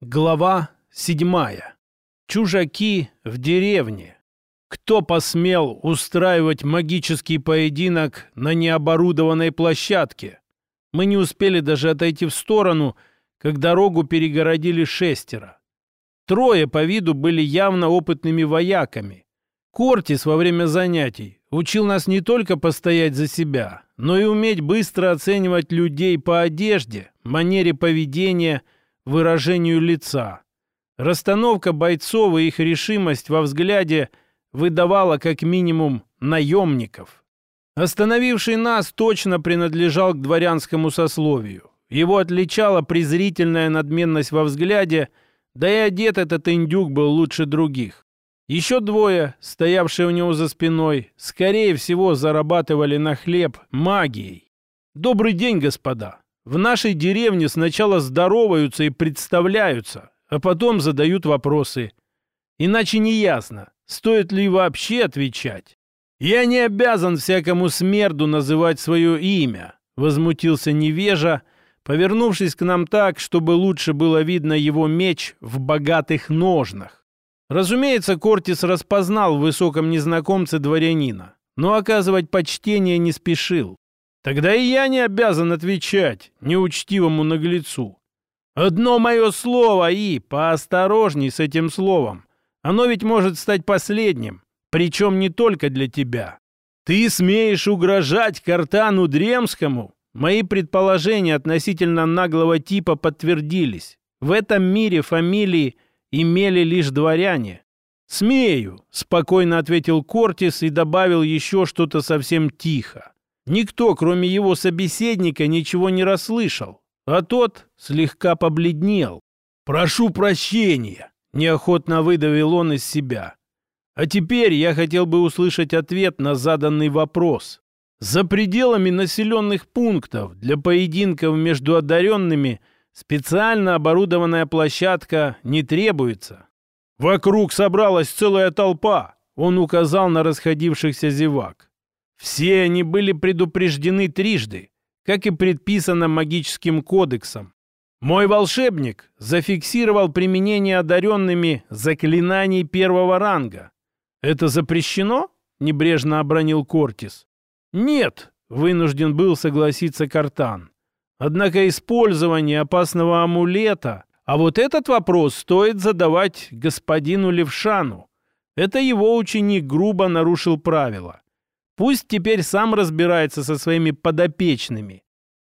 Глава седьмая. Чужаки в деревне. Кто посмел устраивать магический поединок на необорудованной площадке? Мы не успели даже отойти в сторону, как дорогу перегородили шестеро. Трое по виду были явно опытными вояками. Кортис во время занятий учил нас не только постоять за себя, но и уметь быстро оценивать людей по одежде, манере поведения – выражению лица. Расстановка бойцов и их решимость во взгляде выдавала как минимум наемников. Остановивший нас точно принадлежал к дворянскому сословию. Его отличала презрительная надменность во взгляде, да и одет этот индюк был лучше других. Еще двое, стоявшие у него за спиной, скорее всего зарабатывали на хлеб магией. «Добрый день, господа!» В нашей деревне сначала здороваются и представляются, а потом задают вопросы. Иначе не ясно, стоит ли вообще отвечать. «Я не обязан всякому смерду называть свое имя», — возмутился невежа, повернувшись к нам так, чтобы лучше было видно его меч в богатых ножнах. Разумеется, Кортис распознал в высоком незнакомце дворянина, но оказывать почтение не спешил. Тогда и я не обязан отвечать неучтивому наглецу. Одно мое слово и поосторожней с этим словом. Оно ведь может стать последним, причем не только для тебя. Ты смеешь угрожать Картану Дремскому? Мои предположения относительно наглого типа подтвердились. В этом мире фамилии имели лишь дворяне. «Смею», — спокойно ответил Кортис и добавил еще что-то совсем тихо. Никто, кроме его собеседника, ничего не расслышал, а тот слегка побледнел. «Прошу прощения!» — неохотно выдавил он из себя. «А теперь я хотел бы услышать ответ на заданный вопрос. За пределами населенных пунктов для поединков между одаренными специально оборудованная площадка не требуется. Вокруг собралась целая толпа», — он указал на расходившихся зевак. Все они были предупреждены трижды, как и предписано магическим кодексом. Мой волшебник зафиксировал применение одаренными заклинаний первого ранга. «Это запрещено?» — небрежно обронил Кортис. «Нет», — вынужден был согласиться Картан. «Однако использование опасного амулета, а вот этот вопрос стоит задавать господину Левшану. Это его ученик грубо нарушил правила. Пусть теперь сам разбирается со своими подопечными.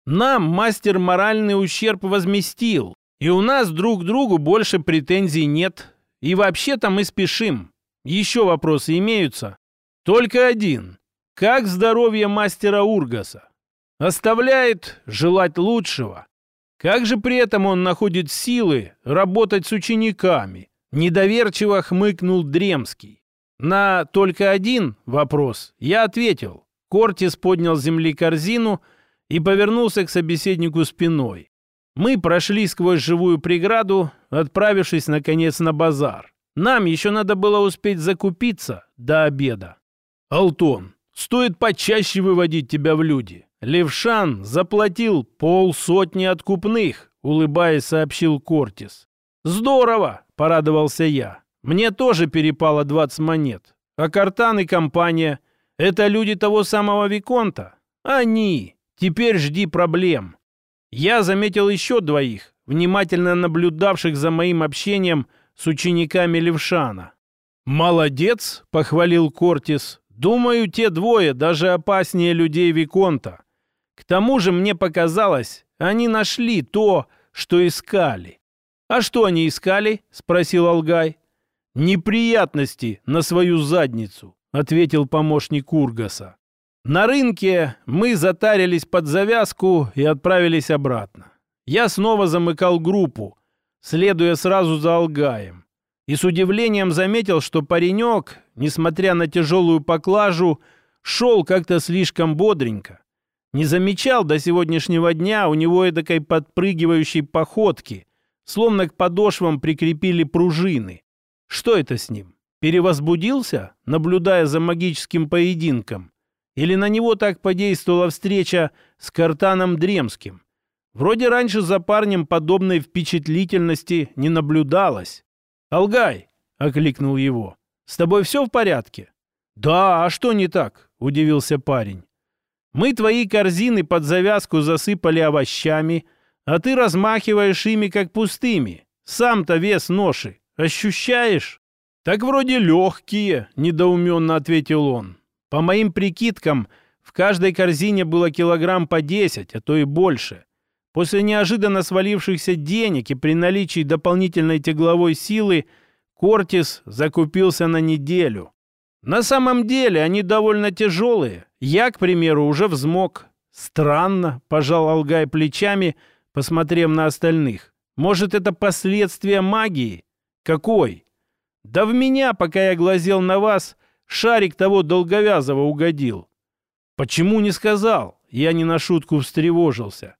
Нам мастер моральный ущерб возместил, и у нас друг к другу больше претензий нет. И вообще-то мы спешим. Еще вопросы имеются? Только один. Как здоровье мастера Ургаса? Оставляет желать лучшего. Как же при этом он находит силы работать с учениками? Недоверчиво хмыкнул Дремский. На только один вопрос я ответил. Кортис поднял с земли корзину и повернулся к собеседнику спиной. Мы прошли сквозь живую преграду, отправившись, наконец, на базар. Нам еще надо было успеть закупиться до обеда. «Алтон, стоит почаще выводить тебя в люди. Левшан заплатил полсотни откупных», — улыбаясь, сообщил Кортис. «Здорово!» — порадовался я. Мне тоже перепало 20 монет. А Картан и компания — это люди того самого Виконта. Они. Теперь жди проблем. Я заметил еще двоих, внимательно наблюдавших за моим общением с учениками Левшана. «Молодец!» — похвалил Кортис. «Думаю, те двое даже опаснее людей Виконта. К тому же мне показалось, они нашли то, что искали». «А что они искали?» — спросил Алгай неприятности на свою задницу», — ответил помощник Ургаса. На рынке мы затарились под завязку и отправились обратно. Я снова замыкал группу, следуя сразу за Алгаем. И с удивлением заметил, что паренек, несмотря на тяжелую поклажу, шел как-то слишком бодренько. Не замечал до сегодняшнего дня у него эдакой подпрыгивающей походки, словно к подошвам прикрепили пружины. Что это с ним? Перевозбудился, наблюдая за магическим поединком? Или на него так подействовала встреча с Картаном Дремским? Вроде раньше за парнем подобной впечатлительности не наблюдалось. «Алгай!» — окликнул его. «С тобой все в порядке?» «Да, а что не так?» — удивился парень. «Мы твои корзины под завязку засыпали овощами, а ты размахиваешь ими как пустыми. Сам-то вес ноши. Ощущаешь?» «Так вроде легкие», — недоуменно ответил он. «По моим прикидкам, в каждой корзине было килограмм по десять, а то и больше. После неожиданно свалившихся денег и при наличии дополнительной тегловой силы Кортис закупился на неделю. На самом деле они довольно тяжелые. Я, к примеру, уже взмок. Странно, пожал Алгай плечами, посмотрев на остальных. Может, это последствия магии? Какой? Да в меня, пока я глазел на вас, шарик того долговязого угодил. Почему не сказал? Я не на шутку встревожился.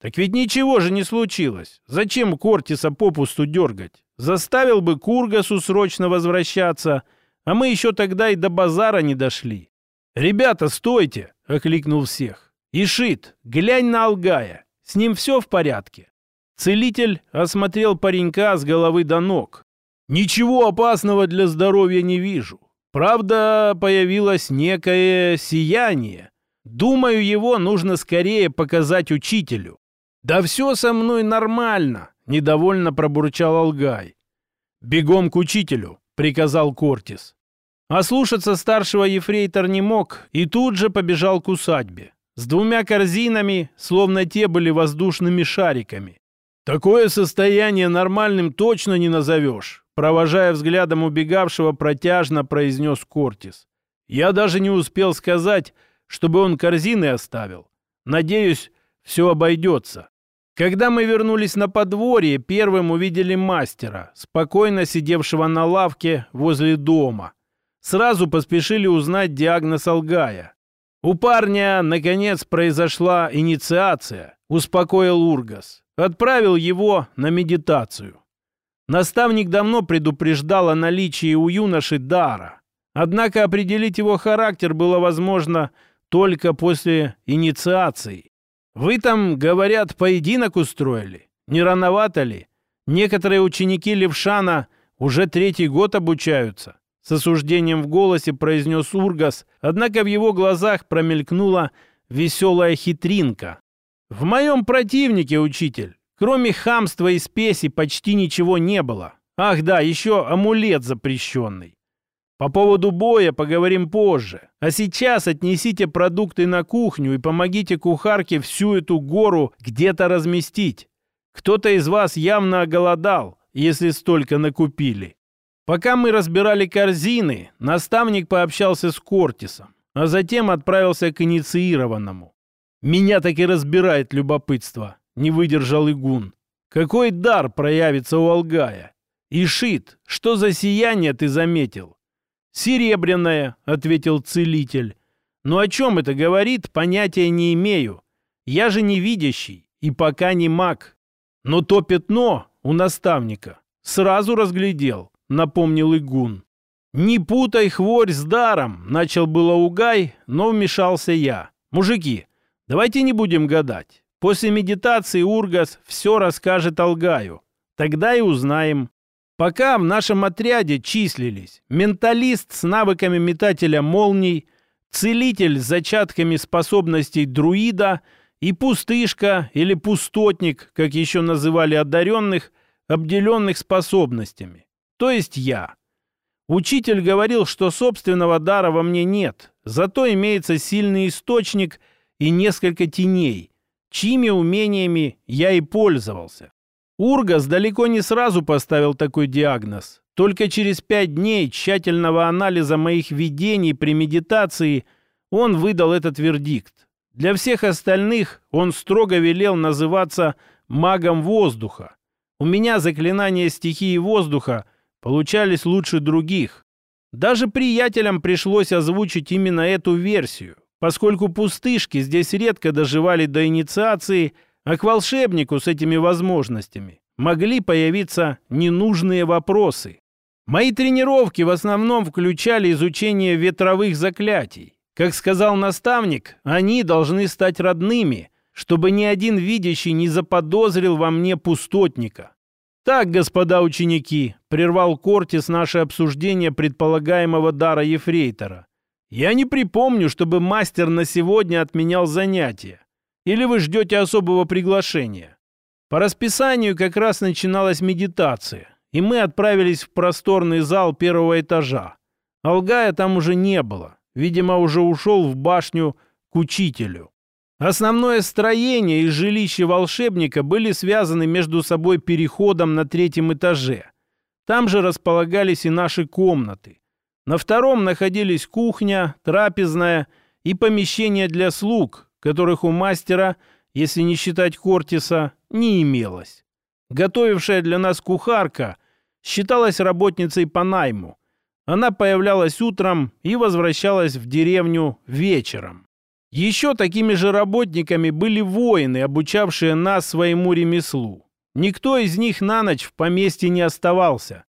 Так ведь ничего же не случилось. Зачем Кортиса попусту дергать? Заставил бы Кургасу срочно возвращаться, а мы еще тогда и до базара не дошли. «Ребята, стойте!» — окликнул всех. «Ишит, глянь на Алгая. С ним все в порядке?» Целитель осмотрел паренька с головы до ног. «Ничего опасного для здоровья не вижу. Правда, появилось некое сияние. Думаю, его нужно скорее показать учителю. «Да все со мной нормально», — недовольно пробурчал Алгай. «Бегом к учителю», — приказал Кортис. А слушаться старшего ефрейтор не мог и тут же побежал к усадьбе. С двумя корзинами, словно те были воздушными шариками. «Такое состояние нормальным точно не назовешь», провожая взглядом убегавшего, протяжно произнес Кортис. «Я даже не успел сказать, чтобы он корзины оставил. Надеюсь, все обойдется». Когда мы вернулись на подворье, первым увидели мастера, спокойно сидевшего на лавке возле дома. Сразу поспешили узнать диагноз Алгая. У парня, наконец, произошла инициация, успокоил Ургас. Отправил его на медитацию. Наставник давно предупреждал о наличии у юноши дара. Однако определить его характер было возможно только после инициации. Вы там, говорят, поединок устроили? Не рановато ли? Некоторые ученики Левшана уже третий год обучаются. С осуждением в голосе произнес Ургас, однако в его глазах промелькнула веселая хитринка. «В моем противнике, учитель, кроме хамства и спеси почти ничего не было. Ах да, еще амулет запрещенный. По поводу боя поговорим позже. А сейчас отнесите продукты на кухню и помогите кухарке всю эту гору где-то разместить. Кто-то из вас явно оголодал, если столько накупили. Пока мы разбирали корзины, наставник пообщался с Кортисом, а затем отправился к инициированному. Меня так и разбирает любопытство, не выдержал Игун. Какой дар проявится у Алгая? Ишит, что за сияние ты заметил? «Серебряная», — ответил целитель. «Но о чем это говорит, понятия не имею. Я же не видящий и пока не маг. Но то пятно у наставника сразу разглядел», — напомнил Игун. «Не путай хворь с даром», — начал было Угай, но вмешался я. «Мужики, давайте не будем гадать. После медитации Ургас все расскажет Алгаю. Тогда и узнаем, Пока в нашем отряде числились менталист с навыками метателя молний, целитель с зачатками способностей друида и пустышка или пустотник, как еще называли одаренных, обделенных способностями. То есть я. Учитель говорил, что собственного дара во мне нет, зато имеется сильный источник и несколько теней, чьими умениями я и пользовался. Ургас далеко не сразу поставил такой диагноз. Только через пять дней тщательного анализа моих видений при медитации он выдал этот вердикт. Для всех остальных он строго велел называться магом воздуха. У меня заклинания стихии воздуха получались лучше других. Даже приятелям пришлось озвучить именно эту версию, поскольку пустышки здесь редко доживали до инициации – а к волшебнику с этими возможностями могли появиться ненужные вопросы. Мои тренировки в основном включали изучение ветровых заклятий. Как сказал наставник, они должны стать родными, чтобы ни один видящий не заподозрил во мне пустотника. «Так, господа ученики», — прервал Кортис наше обсуждение предполагаемого дара Ефрейтора. «Я не припомню, чтобы мастер на сегодня отменял занятия. Или вы ждете особого приглашения?» По расписанию как раз начиналась медитация, и мы отправились в просторный зал первого этажа. Алгая там уже не было. Видимо, уже ушел в башню к учителю. Основное строение и жилище волшебника были связаны между собой переходом на третьем этаже. Там же располагались и наши комнаты. На втором находились кухня, трапезная и помещение для слуг, которых у мастера, если не считать Кортиса, не имелось. Готовившая для нас кухарка считалась работницей по найму. Она появлялась утром и возвращалась в деревню вечером. Еще такими же работниками были воины, обучавшие нас своему ремеслу. Никто из них на ночь в поместье не оставался.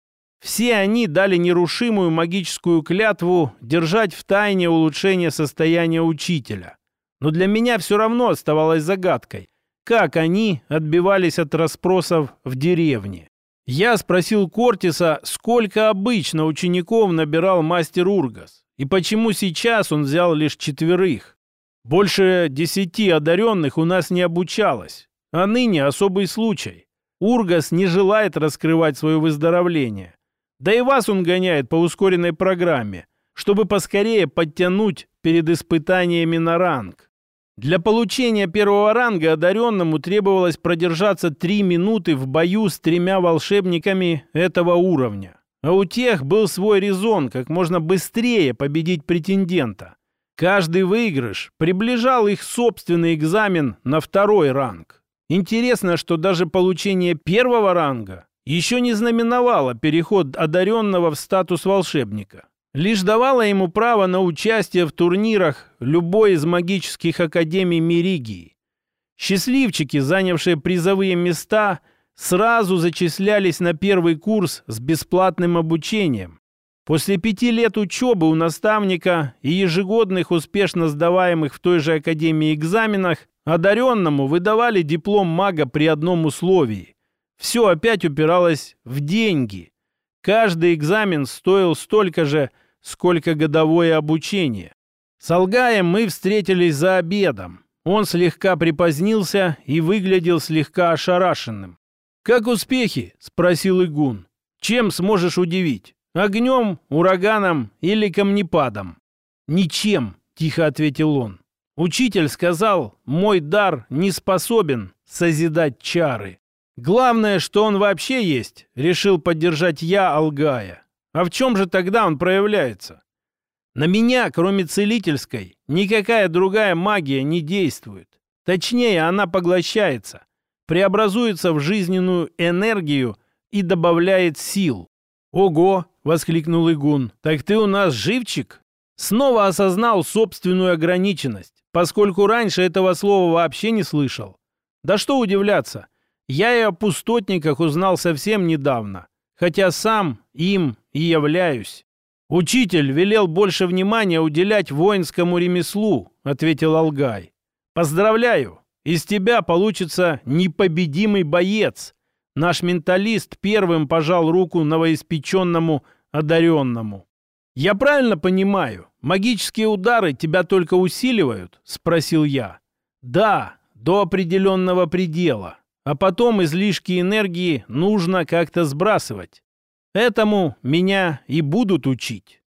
Все они дали нерушимую магическую клятву держать в тайне улучшение состояния учителя. Но для меня все равно оставалось загадкой, как они отбивались от расспросов в деревне. Я спросил Кортиса, сколько обычно учеников набирал мастер Ургас, и почему сейчас он взял лишь четверых. Больше десяти одаренных у нас не обучалось. А ныне особый случай. Ургас не желает раскрывать свое выздоровление. Да и вас он гоняет по ускоренной программе, чтобы поскорее подтянуть перед испытаниями на ранг. Для получения первого ранга одаренному требовалось продержаться три минуты в бою с тремя волшебниками этого уровня. А у тех был свой резон, как можно быстрее победить претендента. Каждый выигрыш приближал их собственный экзамен на второй ранг. Интересно, что даже получение первого ранга еще не знаменовало переход одаренного в статус волшебника. Лишь давало ему право на участие в турнирах любой из магических академий Меригии. Счастливчики, занявшие призовые места, сразу зачислялись на первый курс с бесплатным обучением, После пяти лет учебы у наставника и ежегодных успешно сдаваемых в той же академии экзаменах одаренному выдавали диплом мага при одном условии. Все опять упиралось в деньги. Каждый экзамен стоил столько же, сколько годовое обучение. С Алгаем мы встретились за обедом. Он слегка припозднился и выглядел слегка ошарашенным. «Как успехи?» – спросил Игун. «Чем сможешь удивить?» Огнем, ураганом или камнепадом? Ничем, тихо ответил он. Учитель сказал, мой дар не способен созидать чары. Главное, что он вообще есть, решил поддержать я Алгая. А в чем же тогда он проявляется? На меня, кроме целительской, никакая другая магия не действует. Точнее, она поглощается, преобразуется в жизненную энергию и добавляет сил. Ого, — воскликнул Игун. «Так ты у нас живчик?» Снова осознал собственную ограниченность, поскольку раньше этого слова вообще не слышал. Да что удивляться, я и о пустотниках узнал совсем недавно, хотя сам им и являюсь. «Учитель велел больше внимания уделять воинскому ремеслу», — ответил Алгай. «Поздравляю, из тебя получится непобедимый боец, Наш менталист первым пожал руку новоиспеченному одаренному. «Я правильно понимаю, магические удары тебя только усиливают?» — спросил я. «Да, до определенного предела. А потом излишки энергии нужно как-то сбрасывать. Этому меня и будут учить».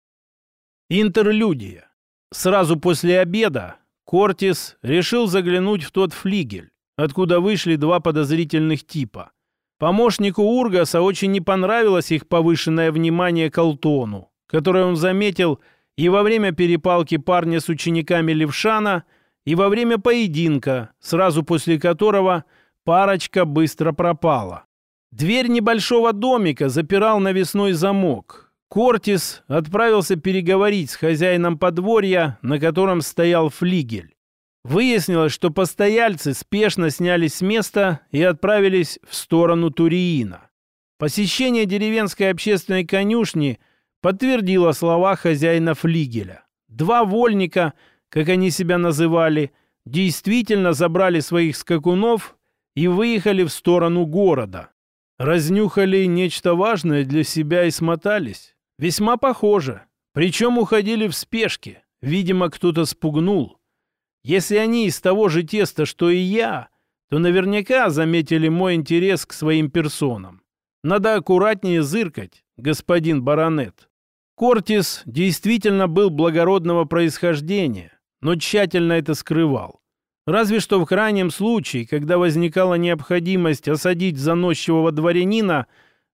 Интерлюдия. Сразу после обеда Кортис решил заглянуть в тот флигель, откуда вышли два подозрительных типа. Помощнику Ургаса очень не понравилось их повышенное внимание к Алтону, которое он заметил и во время перепалки парня с учениками Левшана, и во время поединка, сразу после которого парочка быстро пропала. Дверь небольшого домика запирал навесной замок. Кортис отправился переговорить с хозяином подворья, на котором стоял флигель. Выяснилось, что постояльцы спешно снялись с места и отправились в сторону Туриина. Посещение деревенской общественной конюшни подтвердило слова хозяина флигеля. Два вольника, как они себя называли, действительно забрали своих скакунов и выехали в сторону города. Разнюхали нечто важное для себя и смотались. Весьма похоже. Причем уходили в спешке. Видимо, кто-то спугнул. Если они из того же теста, что и я, то наверняка заметили мой интерес к своим персонам. Надо аккуратнее зыркать, господин баронет. Кортис действительно был благородного происхождения, но тщательно это скрывал. Разве что в крайнем случае, когда возникала необходимость осадить заносчивого дворянина,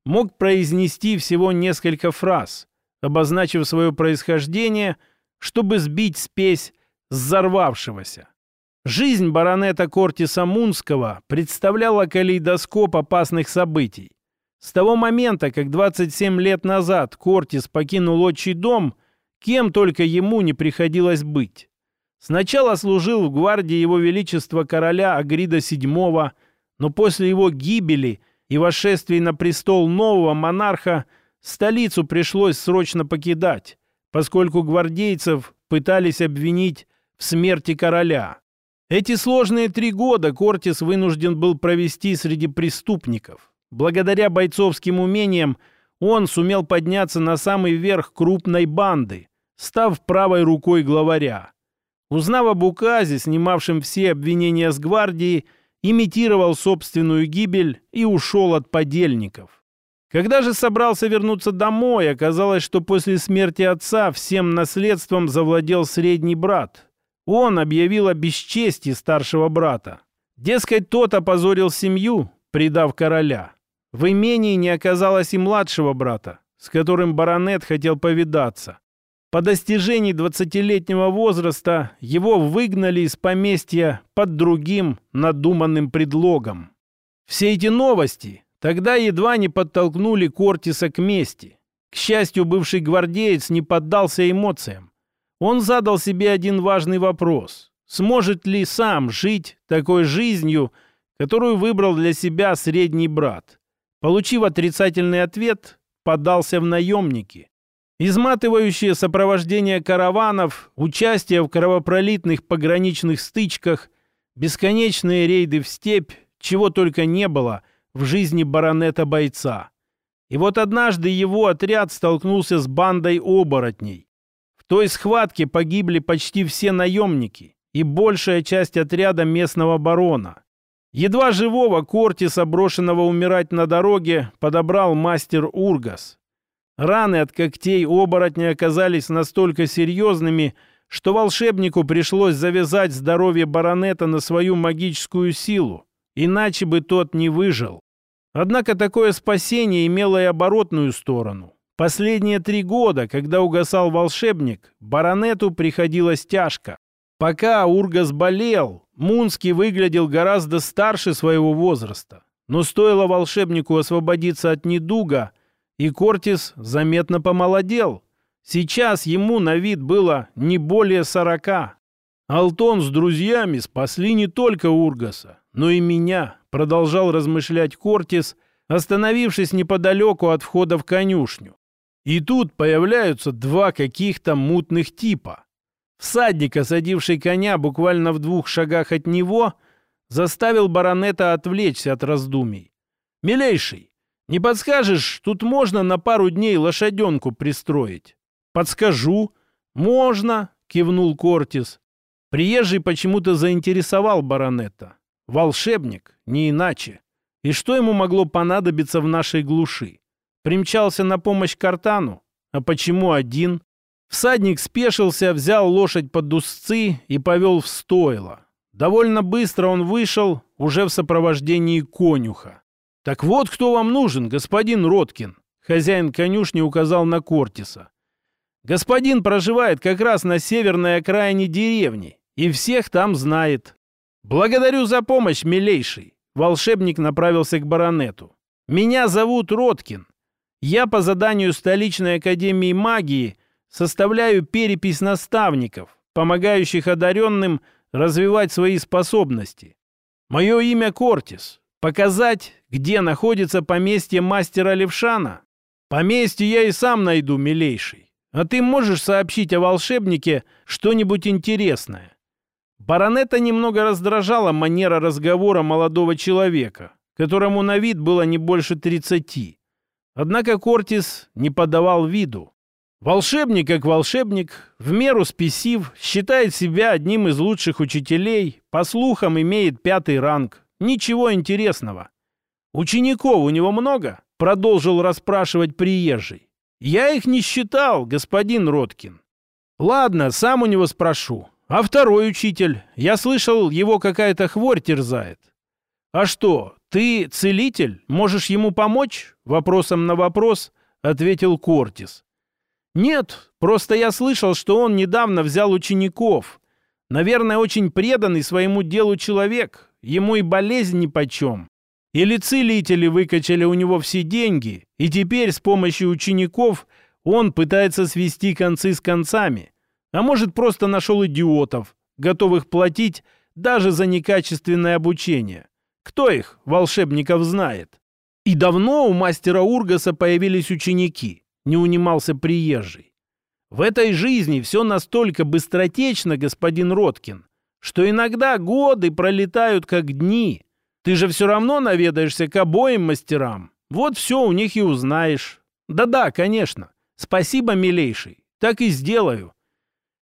мог произнести всего несколько фраз, обозначив свое происхождение, чтобы сбить спесь взорвавшегося. Жизнь баронета Кортиса Мунского представляла калейдоскоп опасных событий. С того момента, как 27 лет назад Кортис покинул отчий дом, кем только ему не приходилось быть. Сначала служил в гвардии его величества короля Агрида VII, но после его гибели и восшествия на престол нового монарха столицу пришлось срочно покидать, поскольку гвардейцев пытались обвинить в смерти короля. Эти сложные три года Кортис вынужден был провести среди преступников. Благодаря бойцовским умениям он сумел подняться на самый верх крупной банды, став правой рукой главаря. Узнав об указе, снимавшем все обвинения с гвардии, имитировал собственную гибель и ушел от подельников. Когда же собрался вернуться домой, оказалось, что после смерти отца всем наследством завладел средний брат. Он объявил о бесчестии старшего брата. Дескать, тот опозорил семью, предав короля. В имении не оказалось и младшего брата, с которым баронет хотел повидаться. По достижении 20-летнего возраста его выгнали из поместья под другим надуманным предлогом. Все эти новости тогда едва не подтолкнули Кортиса к мести. К счастью, бывший гвардеец не поддался эмоциям. Он задал себе один важный вопрос. Сможет ли сам жить такой жизнью, которую выбрал для себя средний брат? Получив отрицательный ответ, подался в наемники. Изматывающее сопровождение караванов, участие в кровопролитных пограничных стычках, бесконечные рейды в степь, чего только не было в жизни баронета-бойца. И вот однажды его отряд столкнулся с бандой оборотней. В той схватке погибли почти все наемники и большая часть отряда местного барона. Едва живого Кортиса, брошенного умирать на дороге, подобрал мастер Ургас. Раны от когтей оборотня оказались настолько серьезными, что волшебнику пришлось завязать здоровье баронета на свою магическую силу, иначе бы тот не выжил. Однако такое спасение имело и оборотную сторону. Последние три года, когда угасал волшебник, баронету приходилось тяжко. Пока Ургас болел, Мунский выглядел гораздо старше своего возраста. Но стоило волшебнику освободиться от недуга – и Кортис заметно помолодел. Сейчас ему на вид было не более сорока. Алтон с друзьями спасли не только Ургаса, но и меня, продолжал размышлять Кортис, остановившись неподалеку от входа в конюшню. И тут появляются два каких-то мутных типа. Всадник, осадивший коня буквально в двух шагах от него, заставил баронета отвлечься от раздумий. «Милейший, не подскажешь, тут можно на пару дней лошаденку пристроить? Подскажу. Можно, кивнул Кортис. Приезжий почему-то заинтересовал баронета. Волшебник, не иначе. И что ему могло понадобиться в нашей глуши? Примчался на помощь Картану? А почему один? Всадник спешился, взял лошадь под узцы и повел в стойло. Довольно быстро он вышел, уже в сопровождении конюха. «Так вот кто вам нужен, господин Роткин!» Хозяин конюшни указал на Кортиса. «Господин проживает как раз на северной окраине деревни и всех там знает. Благодарю за помощь, милейший!» Волшебник направился к баронету. «Меня зовут Роткин. Я по заданию столичной академии магии составляю перепись наставников, помогающих одаренным развивать свои способности. Мое имя Кортис. Показать, где находится поместье мастера Левшана? Поместье я и сам найду, милейший. А ты можешь сообщить о волшебнике что-нибудь интересное? Баронета немного раздражала манера разговора молодого человека, которому на вид было не больше тридцати. Однако Кортис не подавал виду. Волшебник как волшебник, в меру спесив, считает себя одним из лучших учителей, по слухам имеет пятый ранг. Ничего интересного. «Учеников у него много?» — продолжил расспрашивать приезжий. «Я их не считал, господин Роткин». «Ладно, сам у него спрошу. А второй учитель? Я слышал, его какая-то хворь терзает». «А что, ты целитель? Можешь ему помочь?» Вопросом на вопрос ответил Кортис. «Нет, просто я слышал, что он недавно взял учеников. Наверное, очень преданный своему делу человек. Ему и болезнь нипочем. Или целители выкачали у него все деньги, и теперь с помощью учеников он пытается свести концы с концами. А может, просто нашел идиотов, готовых платить даже за некачественное обучение. Кто их, волшебников, знает? И давно у мастера Ургаса появились ученики не унимался приезжий. В этой жизни все настолько быстротечно, господин Роткин, что иногда годы пролетают как дни. Ты же все равно наведаешься к обоим мастерам. Вот все у них и узнаешь. Да-да, конечно. Спасибо, милейший. Так и сделаю.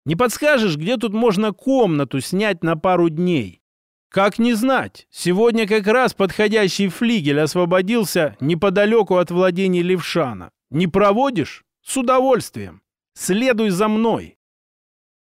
Не подскажешь, где тут можно комнату снять на пару дней? Как не знать? Сегодня как раз подходящий флигель освободился неподалеку от владений Левшана. Не проводишь? С удовольствием. Следуй за мной.